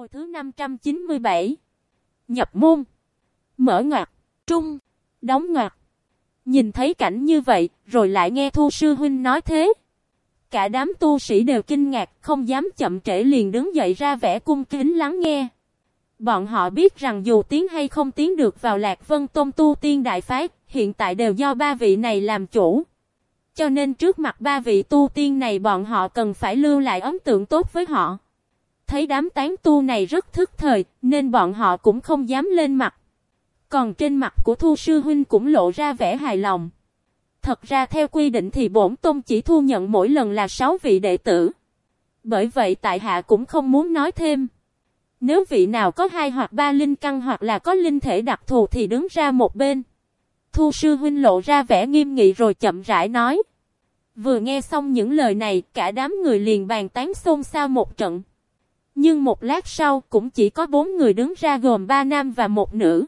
Hồi thứ 597 Nhập môn. Mở ngoặt Trung. Đóng ngoặt Nhìn thấy cảnh như vậy, Rồi lại nghe Thu Sư Huynh nói thế. Cả đám tu sĩ đều kinh ngạc, Không dám chậm trễ liền đứng dậy ra vẻ cung kính lắng nghe. Bọn họ biết rằng dù tiến hay không tiến được vào Lạc Vân Tôn Tu Tiên Đại Phái, Hiện tại đều do ba vị này làm chủ. Cho nên trước mặt ba vị tu tiên này bọn họ cần phải lưu lại ấn tượng tốt với họ thấy đám tán tu này rất thức thời, nên bọn họ cũng không dám lên mặt. Còn trên mặt của Thu Sư Huynh cũng lộ ra vẻ hài lòng. Thật ra theo quy định thì bổn tôn chỉ thu nhận mỗi lần là 6 vị đệ tử. Bởi vậy tại hạ cũng không muốn nói thêm. Nếu vị nào có hai hoặc ba linh căn hoặc là có linh thể đặc thù thì đứng ra một bên. Thu sư huynh lộ ra vẻ nghiêm nghị rồi chậm rãi nói. Vừa nghe xong những lời này, cả đám người liền bàn tán xôn xao một trận. Nhưng một lát sau cũng chỉ có bốn người đứng ra gồm ba nam và một nữ.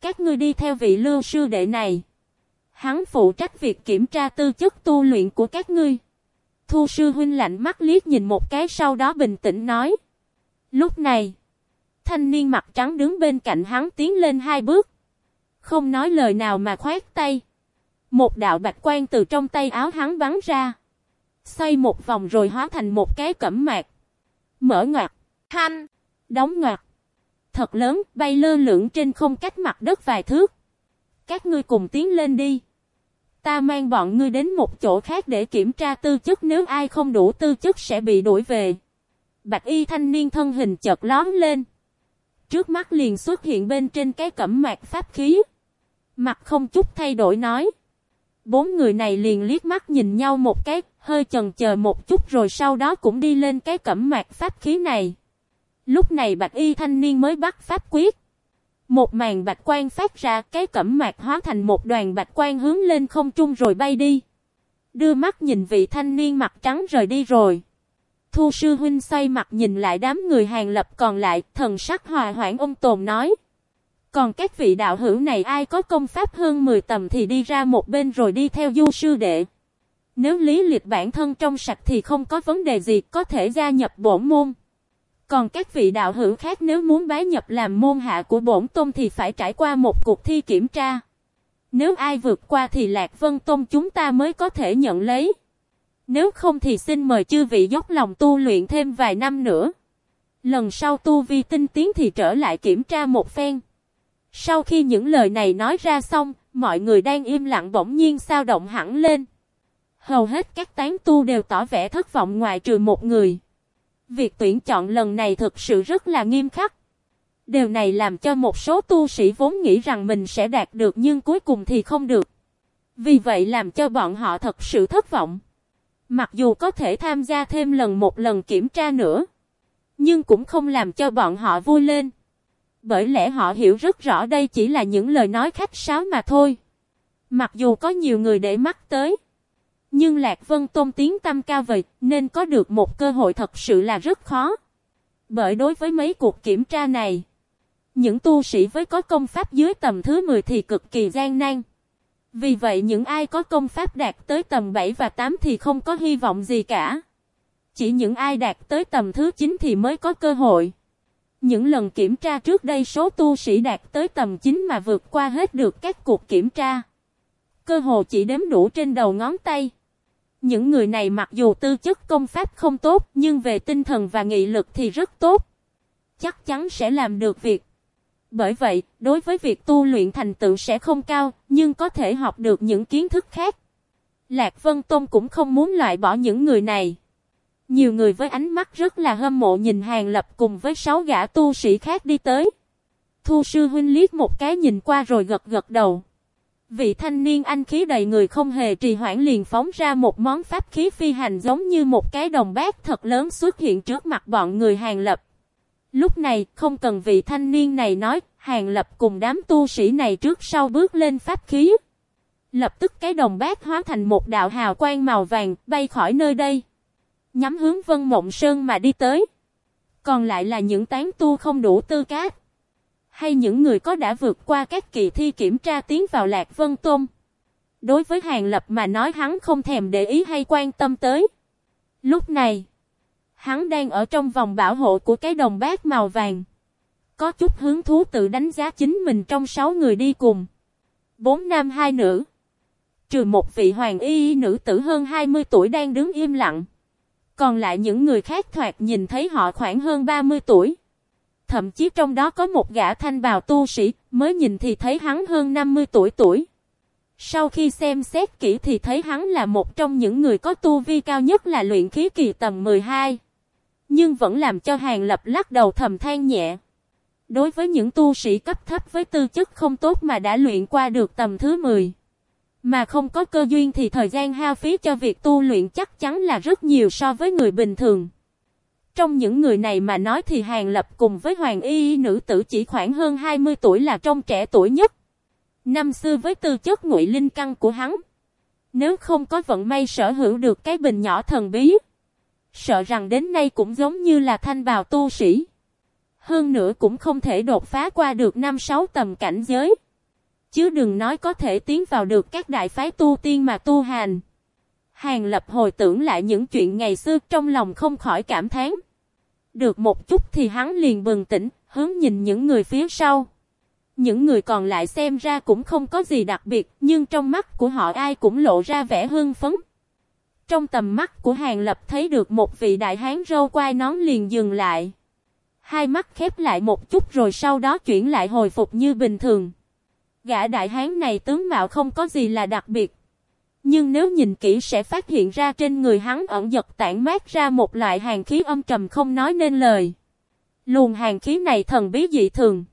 Các ngươi đi theo vị lưu sư đệ này. Hắn phụ trách việc kiểm tra tư chất tu luyện của các ngươi. Thu sư huynh lạnh mắt liếc nhìn một cái sau đó bình tĩnh nói. Lúc này, thanh niên mặt trắng đứng bên cạnh hắn tiến lên hai bước. Không nói lời nào mà khoát tay. Một đạo bạch quan từ trong tay áo hắn bắn ra. Xoay một vòng rồi hóa thành một cái cẩm mạc. Mở ngoặt. Thanh. Đóng ngoặt. Thật lớn, bay lơ lửng trên không cách mặt đất vài thước. Các ngươi cùng tiến lên đi. Ta mang bọn ngươi đến một chỗ khác để kiểm tra tư chất nếu ai không đủ tư chất sẽ bị đuổi về. Bạch y thanh niên thân hình chợt lóm lên. Trước mắt liền xuất hiện bên trên cái cẩm mạc pháp khí. Mặt không chút thay đổi nói. Bốn người này liền liếc mắt nhìn nhau một cái, hơi chần chờ một chút rồi sau đó cũng đi lên cái cẩm mạc pháp khí này. Lúc này bạch y thanh niên mới bắt pháp quyết. Một màn bạch quan phát ra cái cẩm mạc hóa thành một đoàn bạch quan hướng lên không trung rồi bay đi. Đưa mắt nhìn vị thanh niên mặt trắng rời đi rồi. Thu sư huynh xoay mặt nhìn lại đám người hàng lập còn lại, thần sắc hòa hoãn ông Tồn nói. Còn các vị đạo hữu này ai có công pháp hơn 10 tầm thì đi ra một bên rồi đi theo du sư đệ. Nếu lý liệt bản thân trong sạch thì không có vấn đề gì có thể gia nhập bổn môn. Còn các vị đạo hữu khác nếu muốn bái nhập làm môn hạ của bổn tôn thì phải trải qua một cuộc thi kiểm tra. Nếu ai vượt qua thì Lạc Vân Tôn chúng ta mới có thể nhận lấy. Nếu không thì xin mời chư vị dốc lòng tu luyện thêm vài năm nữa. Lần sau tu vi tinh tiến thì trở lại kiểm tra một phen. Sau khi những lời này nói ra xong, mọi người đang im lặng bỗng nhiên sao động hẳn lên. Hầu hết các tán tu đều tỏ vẻ thất vọng ngoại trừ một người. Việc tuyển chọn lần này thực sự rất là nghiêm khắc. Điều này làm cho một số tu sĩ vốn nghĩ rằng mình sẽ đạt được nhưng cuối cùng thì không được. Vì vậy làm cho bọn họ thật sự thất vọng. Mặc dù có thể tham gia thêm lần một lần kiểm tra nữa. Nhưng cũng không làm cho bọn họ vui lên. Bởi lẽ họ hiểu rất rõ đây chỉ là những lời nói khách sáo mà thôi. Mặc dù có nhiều người để mắt tới. Nhưng Lạc Vân Tôn tiếng tâm cao vậy nên có được một cơ hội thật sự là rất khó. Bởi đối với mấy cuộc kiểm tra này, những tu sĩ với có công pháp dưới tầm thứ 10 thì cực kỳ gian nan. Vì vậy những ai có công pháp đạt tới tầm 7 và 8 thì không có hy vọng gì cả. Chỉ những ai đạt tới tầm thứ 9 thì mới có cơ hội. Những lần kiểm tra trước đây số tu sĩ đạt tới tầm 9 mà vượt qua hết được các cuộc kiểm tra. Cơ hồ chỉ đếm đủ trên đầu ngón tay. Những người này mặc dù tư chất công pháp không tốt nhưng về tinh thần và nghị lực thì rất tốt. Chắc chắn sẽ làm được việc. Bởi vậy, đối với việc tu luyện thành tựu sẽ không cao, nhưng có thể học được những kiến thức khác. Lạc Vân Tôn cũng không muốn loại bỏ những người này. Nhiều người với ánh mắt rất là hâm mộ nhìn Hàng Lập cùng với sáu gã tu sĩ khác đi tới. Thu sư huynh liếc một cái nhìn qua rồi gật gật đầu. Vị thanh niên anh khí đầy người không hề trì hoãn liền phóng ra một món pháp khí phi hành giống như một cái đồng bát thật lớn xuất hiện trước mặt bọn người Hàng Lập. Lúc này, không cần vị thanh niên này nói, Hàng Lập cùng đám tu sĩ này trước sau bước lên pháp khí. Lập tức cái đồng bát hóa thành một đạo hào quang màu vàng, bay khỏi nơi đây. Nhắm hướng Vân Mộng Sơn mà đi tới. Còn lại là những tán tu không đủ tư cách. Hay những người có đã vượt qua các kỳ thi kiểm tra tiến vào Lạc Vân Tôn. Đối với Hàng Lập mà nói hắn không thèm để ý hay quan tâm tới. Lúc này, Hắn đang ở trong vòng bảo hộ của cái đồng bát màu vàng. Có chút hứng thú tự đánh giá chính mình trong sáu người đi cùng. Bốn nam hai nữ. Trừ một vị hoàng y nữ tử hơn 20 tuổi đang đứng im lặng. Còn lại những người khác thoạt nhìn thấy họ khoảng hơn 30 tuổi. Thậm chí trong đó có một gã thanh bào tu sĩ, mới nhìn thì thấy hắn hơn 50 tuổi tuổi. Sau khi xem xét kỹ thì thấy hắn là một trong những người có tu vi cao nhất là luyện khí kỳ tầm 12. Nhưng vẫn làm cho hàng lập lắc đầu thầm than nhẹ. Đối với những tu sĩ cấp thấp với tư chất không tốt mà đã luyện qua được tầm thứ 10. Mà không có cơ duyên thì thời gian hao phí cho việc tu luyện chắc chắn là rất nhiều so với người bình thường. Trong những người này mà nói thì Hàng Lập cùng với Hoàng Y nữ tử chỉ khoảng hơn 20 tuổi là trong trẻ tuổi nhất. Năm xưa với tư chất ngụy linh căn của hắn. Nếu không có vận may sở hữu được cái bình nhỏ thần bí. Sợ rằng đến nay cũng giống như là thanh bào tu sĩ. Hơn nữa cũng không thể đột phá qua được năm sáu tầm cảnh giới. Chứ đừng nói có thể tiến vào được các đại phái tu tiên mà tu hành. Hàng lập hồi tưởng lại những chuyện ngày xưa trong lòng không khỏi cảm thán. Được một chút thì hắn liền bừng tỉnh, hướng nhìn những người phía sau. Những người còn lại xem ra cũng không có gì đặc biệt, nhưng trong mắt của họ ai cũng lộ ra vẻ hưng phấn. Trong tầm mắt của Hàng Lập thấy được một vị đại hán râu quai nón liền dừng lại. Hai mắt khép lại một chút rồi sau đó chuyển lại hồi phục như bình thường. Gã đại hán này tướng mạo không có gì là đặc biệt. Nhưng nếu nhìn kỹ sẽ phát hiện ra trên người hắn ẩn giật tản mát ra một loại hàng khí âm trầm không nói nên lời. Luồng hàng khí này thần bí dị thường.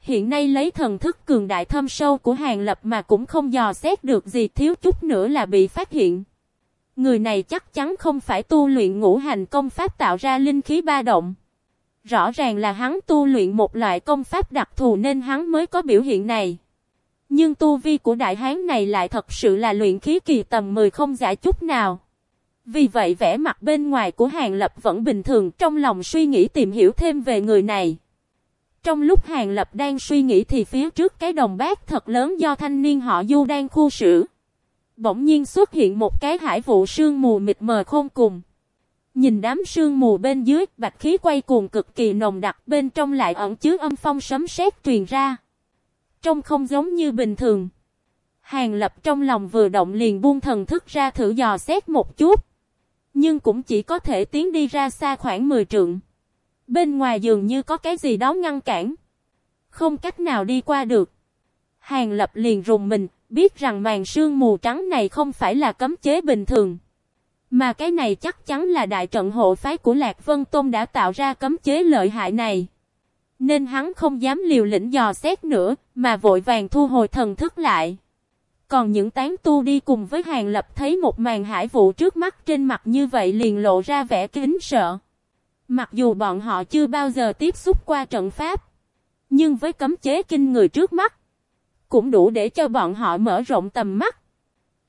Hiện nay lấy thần thức cường đại thâm sâu của hàng lập mà cũng không dò xét được gì thiếu chút nữa là bị phát hiện. Người này chắc chắn không phải tu luyện ngũ hành công pháp tạo ra linh khí ba động. Rõ ràng là hắn tu luyện một loại công pháp đặc thù nên hắn mới có biểu hiện này. Nhưng tu vi của đại hán này lại thật sự là luyện khí kỳ tầm 10 không giả chút nào. Vì vậy vẻ mặt bên ngoài của Hàng Lập vẫn bình thường trong lòng suy nghĩ tìm hiểu thêm về người này. Trong lúc Hàng Lập đang suy nghĩ thì phía trước cái đồng bát thật lớn do thanh niên họ Du đang khu xử. Bỗng nhiên xuất hiện một cái hải vụ sương mù mịt mờ không cùng. Nhìn đám sương mù bên dưới, bạch khí quay cuồng cực kỳ nồng đặc, bên trong lại ẩn chứa âm phong sấm sét truyền ra. Trông không giống như bình thường. Hàng lập trong lòng vừa động liền buông thần thức ra thử dò xét một chút. Nhưng cũng chỉ có thể tiến đi ra xa khoảng 10 trượng. Bên ngoài dường như có cái gì đó ngăn cản. Không cách nào đi qua được. Hàng lập liền rùng mình, biết rằng màn sương mù trắng này không phải là cấm chế bình thường. Mà cái này chắc chắn là đại trận hộ phái của Lạc Vân Tôn đã tạo ra cấm chế lợi hại này. Nên hắn không dám liều lĩnh dò xét nữa, mà vội vàng thu hồi thần thức lại. Còn những tán tu đi cùng với hàng lập thấy một màn hải vụ trước mắt trên mặt như vậy liền lộ ra vẻ kính sợ. Mặc dù bọn họ chưa bao giờ tiếp xúc qua trận pháp, nhưng với cấm chế kinh người trước mắt, cũng đủ để cho bọn họ mở rộng tầm mắt.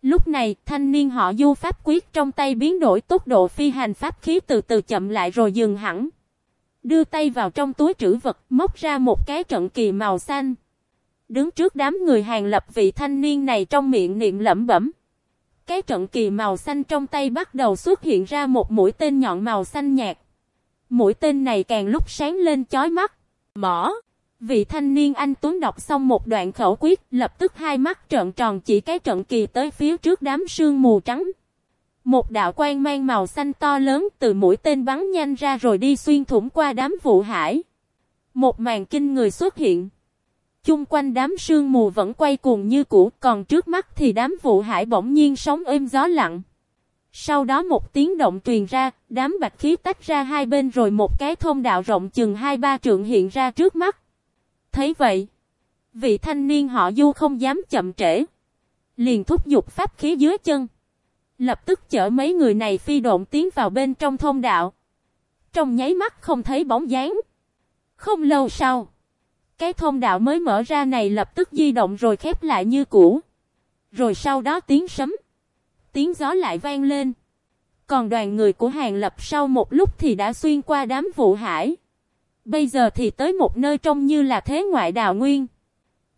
Lúc này, thanh niên họ du pháp quyết trong tay biến đổi tốc độ phi hành pháp khí từ từ chậm lại rồi dừng hẳn. Đưa tay vào trong túi trữ vật, móc ra một cái trận kỳ màu xanh. Đứng trước đám người hàng lập vị thanh niên này trong miệng niệm lẩm bẩm. Cái trận kỳ màu xanh trong tay bắt đầu xuất hiện ra một mũi tên nhọn màu xanh nhạt. Mũi tên này càng lúc sáng lên chói mắt. mỏ Vị thanh niên anh Tuấn đọc xong một đoạn khẩu quyết, lập tức hai mắt trợn tròn chỉ cái trận kỳ tới phía trước đám sương mù trắng. Một đạo quang mang màu xanh to lớn từ mũi tên bắn nhanh ra rồi đi xuyên thủng qua đám vụ hải. Một màn kinh người xuất hiện. Chung quanh đám sương mù vẫn quay cuồng như cũ, còn trước mắt thì đám vụ hải bỗng nhiên sóng êm gió lặng. Sau đó một tiếng động truyền ra, đám bạch khí tách ra hai bên rồi một cái thông đạo rộng chừng hai ba trượng hiện ra trước mắt. Thấy vậy, vị thanh niên họ du không dám chậm trễ. Liền thúc giục pháp khí dưới chân. Lập tức chở mấy người này phi độn tiến vào bên trong thông đạo. Trong nháy mắt không thấy bóng dáng. Không lâu sau, cái thông đạo mới mở ra này lập tức di động rồi khép lại như cũ. Rồi sau đó tiếng sấm, tiếng gió lại vang lên. Còn đoàn người của Hàng Lập sau một lúc thì đã xuyên qua đám vụ hải. Bây giờ thì tới một nơi trông như là thế ngoại đào nguyên.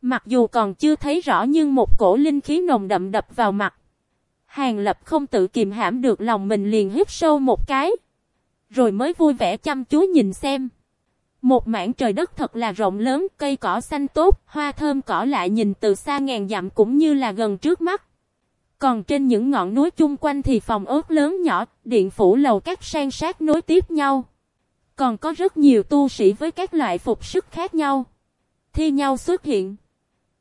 Mặc dù còn chưa thấy rõ nhưng một cổ linh khí nồng đậm đập vào mặt. Hàng lập không tự kìm hãm được lòng mình liền hít sâu một cái. Rồi mới vui vẻ chăm chú nhìn xem. Một mảng trời đất thật là rộng lớn, cây cỏ xanh tốt, hoa thơm cỏ lại nhìn từ xa ngàn dặm cũng như là gần trước mắt. Còn trên những ngọn núi chung quanh thì phòng ốt lớn nhỏ, điện phủ lầu các sang sát nối tiếp nhau. Còn có rất nhiều tu sĩ với các loại phục sức khác nhau. Thi nhau xuất hiện.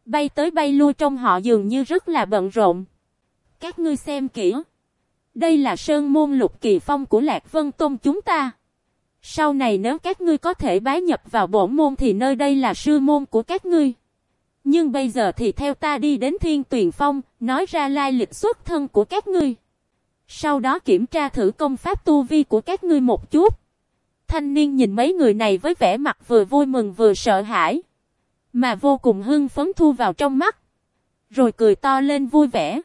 Bay tới bay lui trong họ dường như rất là bận rộn. Các ngươi xem kỹ. Đây là sơn môn lục kỳ phong của Lạc Vân Tôn chúng ta. Sau này nếu các ngươi có thể bái nhập vào bổ môn thì nơi đây là sư môn của các ngươi. Nhưng bây giờ thì theo ta đi đến Thiên Tuyền Phong, nói ra lai lịch xuất thân của các ngươi. Sau đó kiểm tra thử công pháp tu vi của các ngươi một chút. Thanh niên nhìn mấy người này với vẻ mặt vừa vui mừng vừa sợ hãi. Mà vô cùng hưng phấn thu vào trong mắt. Rồi cười to lên vui vẻ.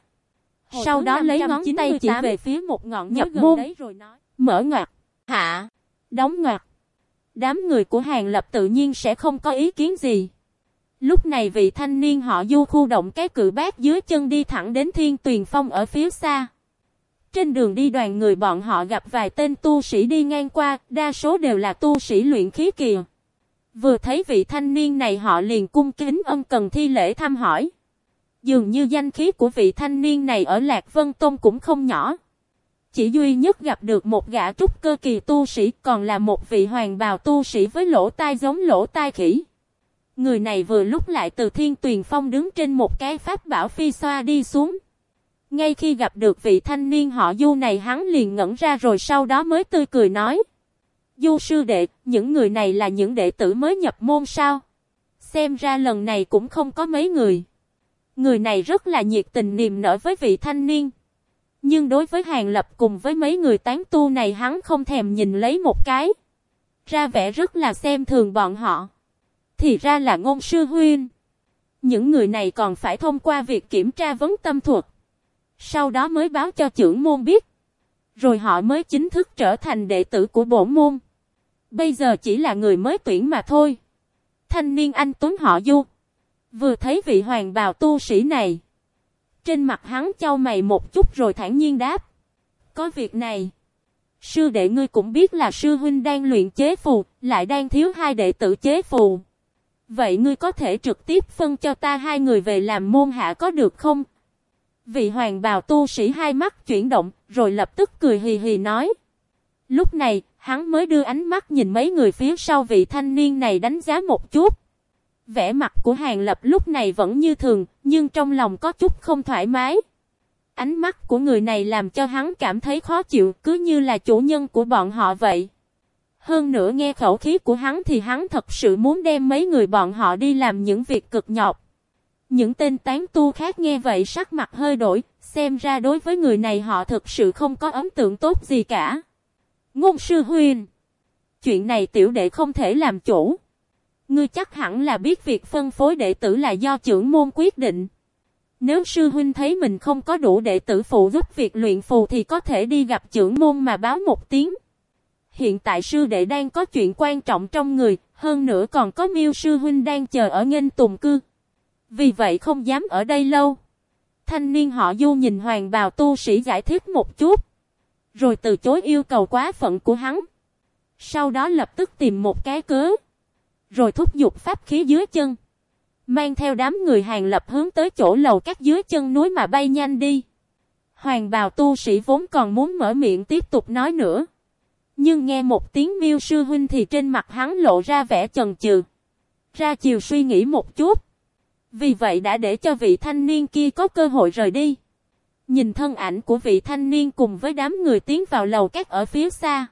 Sau đó lấy ngón tay chỉ về phía một ngọn nhập môn. Rồi nói, mở ngoặt, hạ, đóng ngoặt. Đám người của hàng lập tự nhiên sẽ không có ý kiến gì. Lúc này vị thanh niên họ du khu động cái cự bát dưới chân đi thẳng đến thiên tuyền phong ở phía xa. Trên đường đi đoàn người bọn họ gặp vài tên tu sĩ đi ngang qua, đa số đều là tu sĩ luyện khí kìa. Vừa thấy vị thanh niên này họ liền cung kính ân cần thi lễ thăm hỏi. Dường như danh khí của vị thanh niên này ở Lạc Vân Tôn cũng không nhỏ. Chỉ duy nhất gặp được một gã trúc cơ kỳ tu sĩ còn là một vị hoàng bào tu sĩ với lỗ tai giống lỗ tai khỉ. Người này vừa lúc lại từ thiên tuyền phong đứng trên một cái pháp bảo phi xoa đi xuống. Ngay khi gặp được vị thanh niên họ du này hắn liền ngẩn ra rồi sau đó mới tươi cười nói. Du sư đệ, những người này là những đệ tử mới nhập môn sao? Xem ra lần này cũng không có mấy người. Người này rất là nhiệt tình niềm nở với vị thanh niên. Nhưng đối với Hàng Lập cùng với mấy người tán tu này hắn không thèm nhìn lấy một cái. Ra vẻ rất là xem thường bọn họ. Thì ra là ngôn sư huyên. Những người này còn phải thông qua việc kiểm tra vấn tâm thuật. Sau đó mới báo cho trưởng môn biết. Rồi họ mới chính thức trở thành đệ tử của bổn môn. Bây giờ chỉ là người mới tuyển mà thôi. Thanh niên anh Tuấn họ Du. Vừa thấy vị hoàng bào tu sĩ này. Trên mặt hắn trao mày một chút rồi thản nhiên đáp. Có việc này. Sư đệ ngươi cũng biết là sư huynh đang luyện chế phù, lại đang thiếu hai đệ tử chế phù. Vậy ngươi có thể trực tiếp phân cho ta hai người về làm môn hạ có được không? Vị hoàng bào tu sĩ hai mắt chuyển động, rồi lập tức cười hì hì nói. Lúc này, hắn mới đưa ánh mắt nhìn mấy người phía sau vị thanh niên này đánh giá một chút. Vẻ mặt của hàng lập lúc này vẫn như thường, nhưng trong lòng có chút không thoải mái. Ánh mắt của người này làm cho hắn cảm thấy khó chịu, cứ như là chủ nhân của bọn họ vậy. Hơn nữa nghe khẩu khí của hắn thì hắn thật sự muốn đem mấy người bọn họ đi làm những việc cực nhọc. Những tên tán tu khác nghe vậy sắc mặt hơi đổi, xem ra đối với người này họ thực sự không có ấn tượng tốt gì cả. Ngôn sư huyền. Chuyện này tiểu đệ không thể làm chủ. Ngươi chắc hẳn là biết việc phân phối đệ tử là do trưởng môn quyết định. Nếu sư huynh thấy mình không có đủ đệ tử phụ giúp việc luyện phù thì có thể đi gặp trưởng môn mà báo một tiếng. Hiện tại sư đệ đang có chuyện quan trọng trong người, hơn nữa còn có miêu sư huynh đang chờ ở nghênh tùng cư. Vì vậy không dám ở đây lâu. Thanh niên họ du nhìn hoàng bào tu sĩ giải thích một chút. Rồi từ chối yêu cầu quá phận của hắn. Sau đó lập tức tìm một cái cớ. Rồi thúc giục pháp khí dưới chân. Mang theo đám người hàng lập hướng tới chỗ lầu các dưới chân núi mà bay nhanh đi. Hoàng bào tu sĩ vốn còn muốn mở miệng tiếp tục nói nữa. Nhưng nghe một tiếng miêu sư huynh thì trên mặt hắn lộ ra vẻ chần chừ. Ra chiều suy nghĩ một chút. Vì vậy đã để cho vị thanh niên kia có cơ hội rời đi. Nhìn thân ảnh của vị thanh niên cùng với đám người tiến vào lầu các ở phía xa.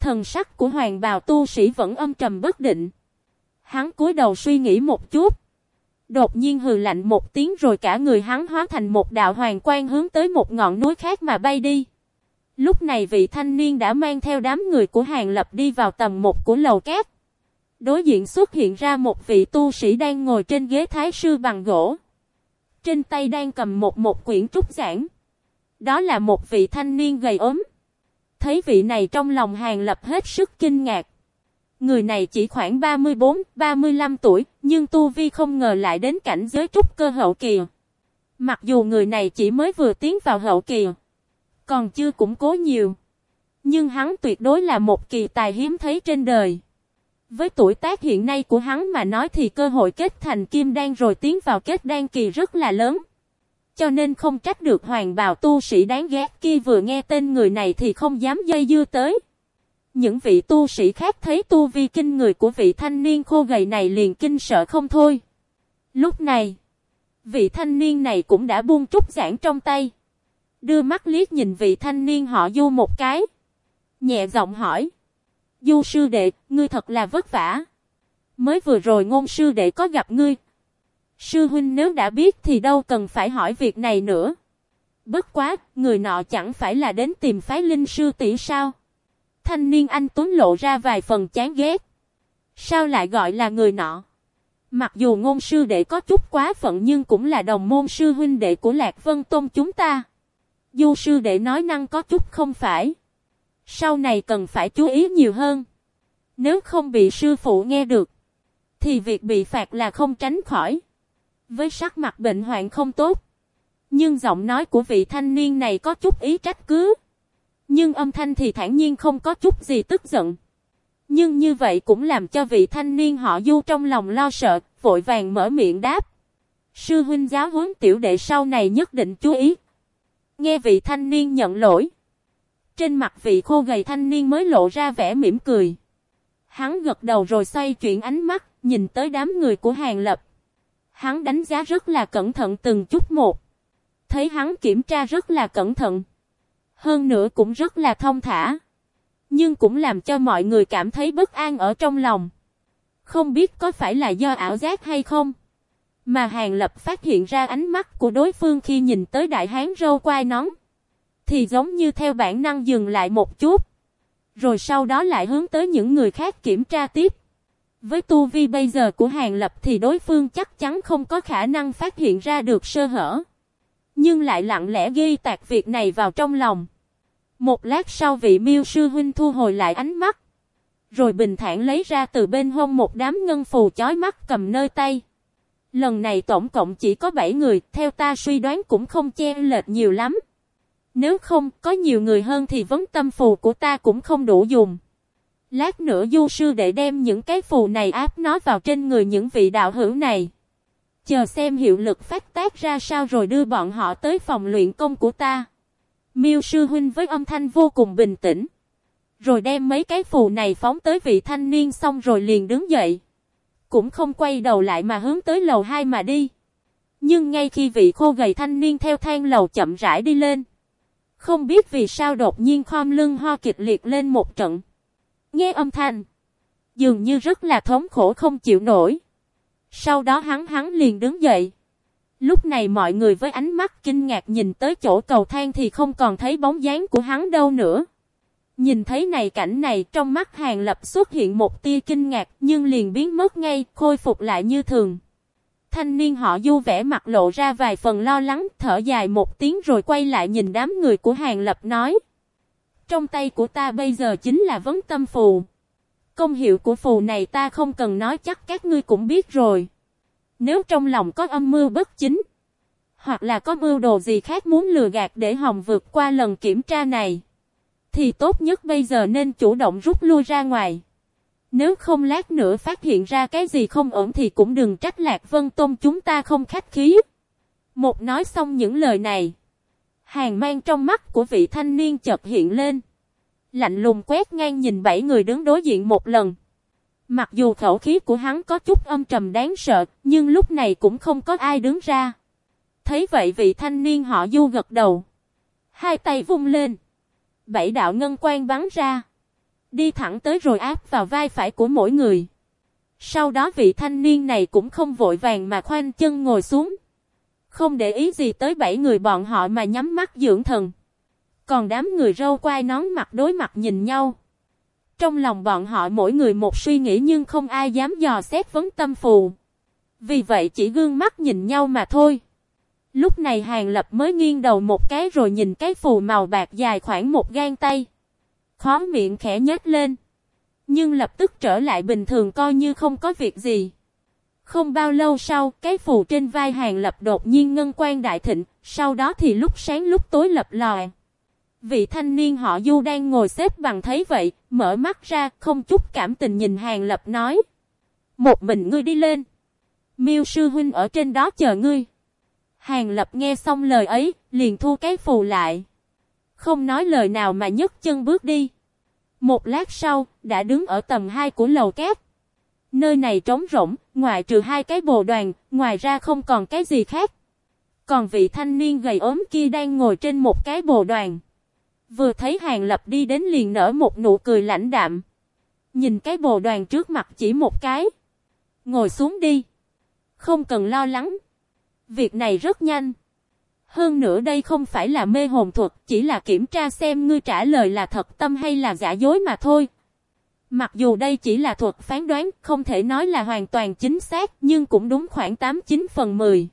Thần sắc của hoàng bào tu sĩ vẫn âm trầm bất định. Hắn cúi đầu suy nghĩ một chút. Đột nhiên hừ lạnh một tiếng rồi cả người hắn hóa thành một đạo hoàng quang hướng tới một ngọn núi khác mà bay đi. Lúc này vị thanh niên đã mang theo đám người của hàng lập đi vào tầng một của lầu cát. Đối diện xuất hiện ra một vị tu sĩ đang ngồi trên ghế thái sư bằng gỗ. Trên tay đang cầm một một quyển trúc giảng. Đó là một vị thanh niên gầy ốm. Thấy vị này trong lòng hàng lập hết sức kinh ngạc. Người này chỉ khoảng 34-35 tuổi, nhưng Tu Vi không ngờ lại đến cảnh giới trúc cơ hậu kỳ. Mặc dù người này chỉ mới vừa tiến vào hậu kỳ, còn chưa củng cố nhiều. Nhưng hắn tuyệt đối là một kỳ tài hiếm thấy trên đời. Với tuổi tác hiện nay của hắn mà nói thì cơ hội kết thành kim đan rồi tiến vào kết đan kỳ rất là lớn. Cho nên không trách được hoàng bào tu sĩ đáng ghét kia vừa nghe tên người này thì không dám dây dưa tới. Những vị tu sĩ khác thấy tu vi kinh người của vị thanh niên khô gầy này liền kinh sợ không thôi. Lúc này, vị thanh niên này cũng đã buông trúc giảng trong tay. Đưa mắt liếc nhìn vị thanh niên họ du một cái. Nhẹ giọng hỏi. Du sư đệ, ngươi thật là vất vả. Mới vừa rồi ngôn sư đệ có gặp ngươi. Sư huynh nếu đã biết thì đâu cần phải hỏi việc này nữa. Bất quá, người nọ chẳng phải là đến tìm phái linh sư tỷ sao. Thanh niên anh Tuấn lộ ra vài phần chán ghét. Sao lại gọi là người nọ? Mặc dù ngôn sư đệ có chút quá phận nhưng cũng là đồng môn sư huynh đệ của Lạc Vân Tôn chúng ta. Du sư đệ nói năng có chút không phải. Sau này cần phải chú ý nhiều hơn. Nếu không bị sư phụ nghe được, thì việc bị phạt là không tránh khỏi. Với sắc mặt bệnh hoạn không tốt. Nhưng giọng nói của vị thanh niên này có chút ý trách cứ. Nhưng âm thanh thì thản nhiên không có chút gì tức giận. Nhưng như vậy cũng làm cho vị thanh niên họ du trong lòng lo sợ, vội vàng mở miệng đáp. Sư huynh giáo huấn tiểu đệ sau này nhất định chú ý. Nghe vị thanh niên nhận lỗi. Trên mặt vị khô gầy thanh niên mới lộ ra vẻ mỉm cười. Hắn gật đầu rồi xoay chuyển ánh mắt, nhìn tới đám người của hàng lập. Hắn đánh giá rất là cẩn thận từng chút một. Thấy hắn kiểm tra rất là cẩn thận. Hơn nữa cũng rất là thông thả. Nhưng cũng làm cho mọi người cảm thấy bất an ở trong lòng. Không biết có phải là do ảo giác hay không. Mà Hàng Lập phát hiện ra ánh mắt của đối phương khi nhìn tới đại hán râu quai nón. Thì giống như theo bản năng dừng lại một chút. Rồi sau đó lại hướng tới những người khác kiểm tra tiếp. Với tu vi bây giờ của Hàng Lập thì đối phương chắc chắn không có khả năng phát hiện ra được sơ hở. Nhưng lại lặng lẽ ghi tạc việc này vào trong lòng. Một lát sau vị miêu sư huynh thu hồi lại ánh mắt. Rồi bình thản lấy ra từ bên hông một đám ngân phù chói mắt cầm nơi tay. Lần này tổng cộng chỉ có 7 người, theo ta suy đoán cũng không che lệch nhiều lắm. Nếu không, có nhiều người hơn thì vấn tâm phù của ta cũng không đủ dùng. Lát nữa du sư để đem những cái phù này áp nó vào trên người những vị đạo hữu này. Chờ xem hiệu lực phát tác ra sao rồi đưa bọn họ tới phòng luyện công của ta. Miêu sư huynh với âm thanh vô cùng bình tĩnh. Rồi đem mấy cái phù này phóng tới vị thanh niên xong rồi liền đứng dậy. Cũng không quay đầu lại mà hướng tới lầu 2 mà đi. Nhưng ngay khi vị khô gầy thanh niên theo thang lầu chậm rãi đi lên. Không biết vì sao đột nhiên khom lưng ho kịch liệt lên một trận. Nghe âm thanh. Dường như rất là thống khổ không chịu nổi. Sau đó hắn hắn liền đứng dậy. Lúc này mọi người với ánh mắt kinh ngạc nhìn tới chỗ cầu thang thì không còn thấy bóng dáng của hắn đâu nữa. Nhìn thấy này cảnh này trong mắt hàng lập xuất hiện một tia kinh ngạc nhưng liền biến mất ngay, khôi phục lại như thường. Thanh niên họ du vẻ mặt lộ ra vài phần lo lắng, thở dài một tiếng rồi quay lại nhìn đám người của hàng lập nói. Trong tay của ta bây giờ chính là vấn tâm phù. Công hiệu của phù này ta không cần nói chắc các ngươi cũng biết rồi. Nếu trong lòng có âm mưu bất chính, hoặc là có mưu đồ gì khác muốn lừa gạt để hòng vượt qua lần kiểm tra này, thì tốt nhất bây giờ nên chủ động rút lui ra ngoài. Nếu không lát nữa phát hiện ra cái gì không ổn thì cũng đừng trách Lạc Vân Tôn chúng ta không khách khí. Một nói xong những lời này. Hàng mang trong mắt của vị thanh niên chợt hiện lên. Lạnh lùng quét ngang nhìn bảy người đứng đối diện một lần. Mặc dù khẩu khí của hắn có chút âm trầm đáng sợ, nhưng lúc này cũng không có ai đứng ra. Thấy vậy vị thanh niên họ du gật đầu. Hai tay vung lên. Bảy đạo ngân quan bắn ra. Đi thẳng tới rồi áp vào vai phải của mỗi người. Sau đó vị thanh niên này cũng không vội vàng mà khoanh chân ngồi xuống. Không để ý gì tới bảy người bọn họ mà nhắm mắt dưỡng thần. Còn đám người râu quai nón mặt đối mặt nhìn nhau. Trong lòng bọn họ mỗi người một suy nghĩ nhưng không ai dám dò xét vấn tâm phù. Vì vậy chỉ gương mắt nhìn nhau mà thôi. Lúc này Hàng Lập mới nghiêng đầu một cái rồi nhìn cái phù màu bạc dài khoảng một gang tay. Khó miệng khẽ nhếch lên. Nhưng lập tức trở lại bình thường coi như không có việc gì. Không bao lâu sau, cái phù trên vai Hàng Lập đột nhiên ngân quan đại thịnh, sau đó thì lúc sáng lúc tối lập lòi. Vị thanh niên họ Du đang ngồi xếp bằng thấy vậy, mở mắt ra, không chút cảm tình nhìn Hàng Lập nói. Một mình ngươi đi lên. Miêu sư huynh ở trên đó chờ ngươi. Hàng Lập nghe xong lời ấy, liền thu cái phù lại. Không nói lời nào mà nhấc chân bước đi. Một lát sau, đã đứng ở tầng 2 của lầu kép. Nơi này trống rỗng, ngoài trừ hai cái bồ đoàn, ngoài ra không còn cái gì khác. Còn vị thanh niên gầy ốm kia đang ngồi trên một cái bồ đoàn. Vừa thấy Hàng Lập đi đến liền nở một nụ cười lãnh đạm. Nhìn cái bồ đoàn trước mặt chỉ một cái. Ngồi xuống đi. Không cần lo lắng. Việc này rất nhanh. Hơn nữa đây không phải là mê hồn thuật, chỉ là kiểm tra xem ngươi trả lời là thật tâm hay là giả dối mà thôi. Mặc dù đây chỉ là thuật phán đoán, không thể nói là hoàn toàn chính xác, nhưng cũng đúng khoảng 89 phần 10.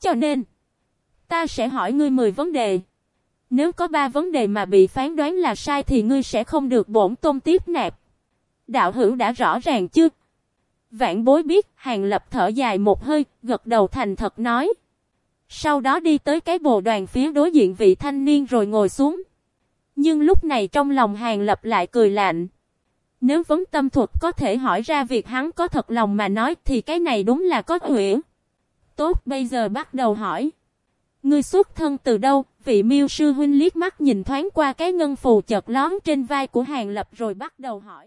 Cho nên, ta sẽ hỏi ngươi 10 vấn đề. Nếu có ba vấn đề mà bị phán đoán là sai thì ngươi sẽ không được bổn tôn tiếp nạp. Đạo hữu đã rõ ràng chưa? Vạn bối biết, hàng lập thở dài một hơi, gật đầu thành thật nói. Sau đó đi tới cái bồ đoàn phía đối diện vị thanh niên rồi ngồi xuống. Nhưng lúc này trong lòng hàng lập lại cười lạnh. Nếu vấn tâm thuật có thể hỏi ra việc hắn có thật lòng mà nói thì cái này đúng là có huyễn. Tốt bây giờ bắt đầu hỏi. Ngươi xuất thân từ đâu? Vị miêu sư huynh liếc mắt nhìn thoáng qua cái ngân phù chợt lón trên vai của hàng lập rồi bắt đầu hỏi.